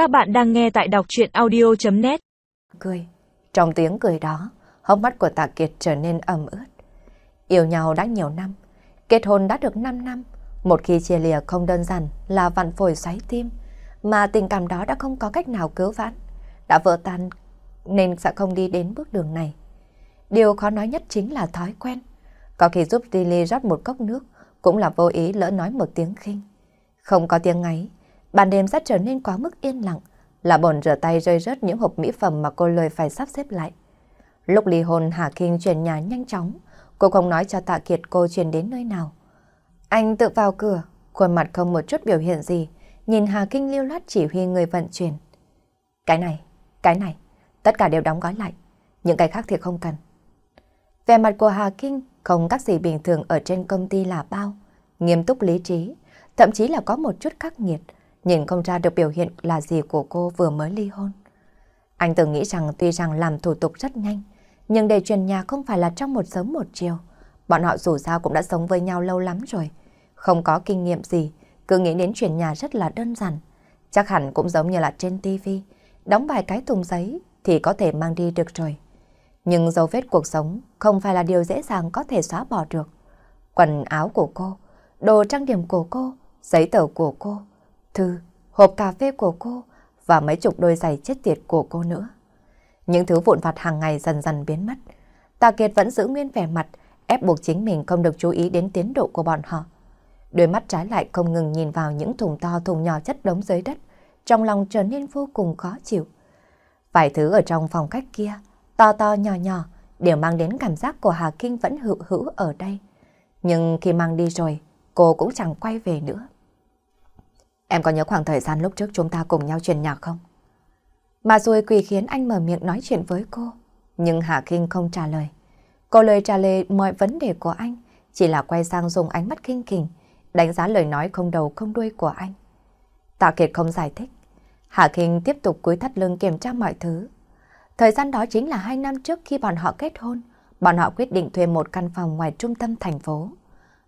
Các bạn đang nghe tại đọc chuyện audio.net Cười. Trong tiếng cười đó, hốc mắt của Tạ Kiệt trở nên ẩm ướt. Yêu nhau đã nhiều năm, kết hôn đã được 5 năm. Một khi chia lìa không đơn giản là vặn phổi xoáy tim, mà tình cảm đó đã không có cách nào cứu vãn. Đã vỡ tan nên sẽ không đi đến bước đường này. Điều khó nói nhất chính là thói quen. Có khi giúp Lily rót một cốc nước, cũng là vô ý lỡ nói một tiếng khinh. Không có tiếng ngáy, ban đêm sẽ trở nên quá mức yên lặng, là bồn rửa tay rơi rớt những hộp mỹ phẩm mà cô lời phải sắp xếp lại. Lúc ly hôn Hà Kinh chuyển nhà nhanh chóng, cô không nói cho Tạ Kiệt cô chuyển đến nơi nào. Anh tự vào cửa, khuôn mặt không một chút biểu hiện gì, nhìn Hà Kinh lưu loát chỉ huy người vận chuyển. Cái này, cái này, tất cả đều đóng gói lại, những cái khác thì không cần. Về mặt của Hà Kinh không các gì bình thường ở trên công ty là bao, nghiêm túc lý trí, thậm chí là có một chút khắc nghiệt, nhìn không ra được biểu hiện là gì của cô vừa mới ly hôn. Anh từng nghĩ rằng tuy rằng làm thủ tục rất nhanh, nhưng để chuyển nhà không phải là trong một sớm một chiều. Bọn họ dù sao cũng đã sống với nhau lâu lắm rồi, không có kinh nghiệm gì, cứ nghĩ đến chuyển nhà rất là đơn giản. Chắc hẳn cũng giống như là trên tivi, đóng vài cái thùng giấy thì có thể mang đi được rồi. Nhưng dấu vết cuộc sống không phải là điều dễ dàng có thể xóa bỏ được. Quần áo của cô, đồ trang điểm của cô, giấy tờ của cô, thư, hộp cà phê của cô và mấy chục đôi giày chết tiệt của cô nữa. Những thứ vụn vặt hàng ngày dần dần biến mất. Tạ Kiệt vẫn giữ nguyên vẻ mặt, ép buộc chính mình không được chú ý đến tiến độ của bọn họ. Đôi mắt trái lại không ngừng nhìn vào những thùng to thùng nhỏ chất đống dưới đất, trong lòng trở nên vô cùng khó chịu. Vài thứ ở trong phòng khách kia, to to nhỏ nhỏ, đều mang đến cảm giác của Hà Kinh vẫn hữu hữu ở đây. Nhưng khi mang đi rồi, cô cũng chẳng quay về nữa. Em có nhớ khoảng thời gian lúc trước chúng ta cùng nhau truyền nhạc không? Mà rồi quỳ khiến anh mở miệng nói chuyện với cô. Nhưng Hà Kinh không trả lời. Cô lời trả lời mọi vấn đề của anh, chỉ là quay sang dùng ánh mắt kinh kình đánh giá lời nói không đầu không đuôi của anh. Tạ Kiệt không giải thích. Hà Kinh tiếp tục cúi thắt lưng kiểm tra mọi thứ. Thời gian đó chính là hai năm trước khi bọn họ kết hôn, bọn họ quyết định thuê một căn phòng ngoài trung tâm thành phố.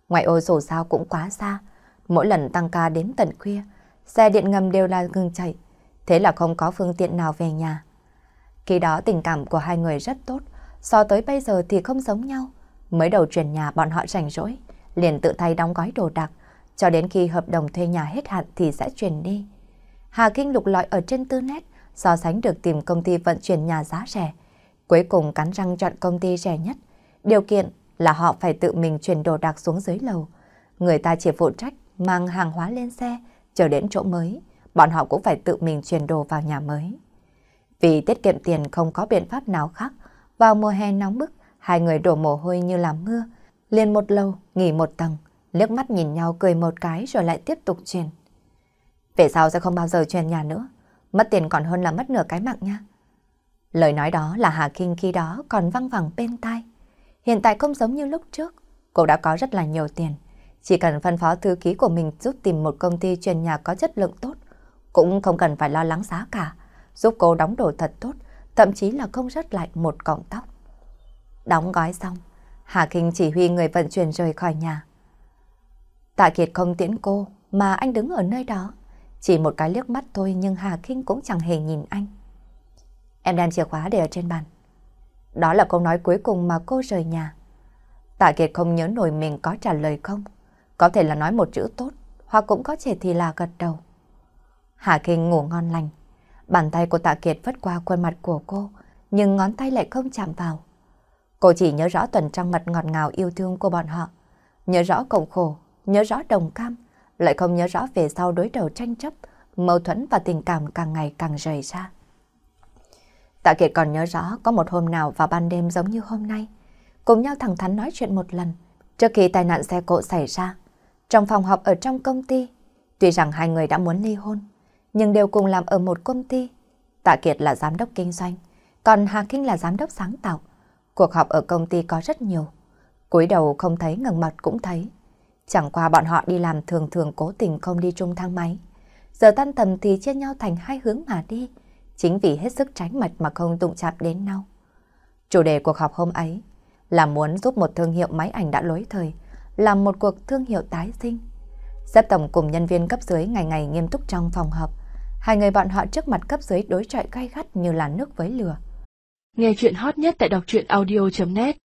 Ngoài ô dù sao cũng quá xa, mỗi lần tăng ca đến tận khuya, xe điện ngầm đều là ngừng chạy, thế là không có phương tiện nào về nhà. Khi đó tình cảm của hai người rất tốt, so tới bây giờ thì không giống nhau. Mới đầu chuyển nhà bọn họ rảnh rỗi, liền tự tay đóng gói đồ đạc, cho đến khi hợp đồng thuê nhà hết hạn thì sẽ chuyển đi. Hà Kinh lục lọi ở trên tư nét, so sánh được tìm công ty vận chuyển nhà giá rẻ. Cuối cùng cắn răng chọn công ty rẻ nhất. Điều kiện là họ phải tự mình chuyển đồ đạc xuống dưới lầu. Người ta chỉ phụ trách mang hàng hóa lên xe, chờ đến chỗ mới, bọn họ cũng phải tự mình chuyển đồ vào nhà mới. Vì tiết kiệm tiền không có biện pháp nào khác, vào mùa hè nóng bức, hai người đổ mồ hôi như làm mưa, liền một lâu, nghỉ một tầng, liếc mắt nhìn nhau cười một cái rồi lại tiếp tục chuyển. Về sau sẽ không bao giờ chuyển nhà nữa, mất tiền còn hơn là mất nửa cái mạng nha. Lời nói đó là Hà Kinh khi đó còn văng vẳng bên tai. Hiện tại không giống như lúc trước, cô đã có rất là nhiều tiền. Chỉ cần phân phó thư ký của mình giúp tìm một công ty truyền nhà có chất lượng tốt, cũng không cần phải lo lắng giá cả, giúp cô đóng đồ thật tốt, thậm chí là không rớt lại một cọng tóc. Đóng gói xong, Hà Kinh chỉ huy người vận chuyển rời khỏi nhà. Tạ Kiệt không tiễn cô, mà anh đứng ở nơi đó. Chỉ một cái liếc mắt thôi nhưng Hà Kinh cũng chẳng hề nhìn anh. Em đem chìa khóa để ở trên bàn. Đó là câu nói cuối cùng mà cô rời nhà. Tạ Kiệt không nhớ nổi mình có trả lời không. Có thể là nói một chữ tốt, hoặc cũng có thể thì là gật đầu. Hà Kinh ngủ ngon lành. Bàn tay của Tạ Kiệt vất qua khuôn mặt của cô, nhưng ngón tay lại không chạm vào. Cô chỉ nhớ rõ tuần trăng mật ngọt ngào yêu thương của bọn họ. Nhớ rõ cộng khổ, nhớ rõ đồng cam, lại không nhớ rõ về sau đối đầu tranh chấp, mâu thuẫn và tình cảm càng ngày càng rời ra. Tạ Kiệt còn nhớ rõ có một hôm nào vào ban đêm giống như hôm nay, cùng nhau thẳng thắn nói chuyện một lần, trước khi tai nạn xe cộ xảy ra. Trong phòng họp ở trong công ty, tuy rằng hai người đã muốn ly hôn, nhưng đều cùng làm ở một công ty. Tạ Kiệt là giám đốc kinh doanh, còn Hà Kinh là giám đốc sáng tạo. Cuộc họp ở công ty có rất nhiều. cúi đầu không thấy ngẩng mặt cũng thấy. Chẳng qua bọn họ đi làm thường thường cố tình không đi chung thang máy. Giờ tan tầm thì chia nhau thành hai hướng mà đi. Chính vì hết sức tránh mặt mà không đụng chạm đến nhau. Chủ đề cuộc họp hôm ấy là muốn giúp một thương hiệu máy ảnh đã lối thời làm một cuộc thương hiệu tái sinh. Giáp tổng cùng nhân viên cấp dưới ngày ngày nghiêm túc trong phòng họp. Hai người bọn họ trước mặt cấp dưới đối chọi gay gắt như là nước với lửa. Nghe chuyện hot nhất tại đọc truyện audio.net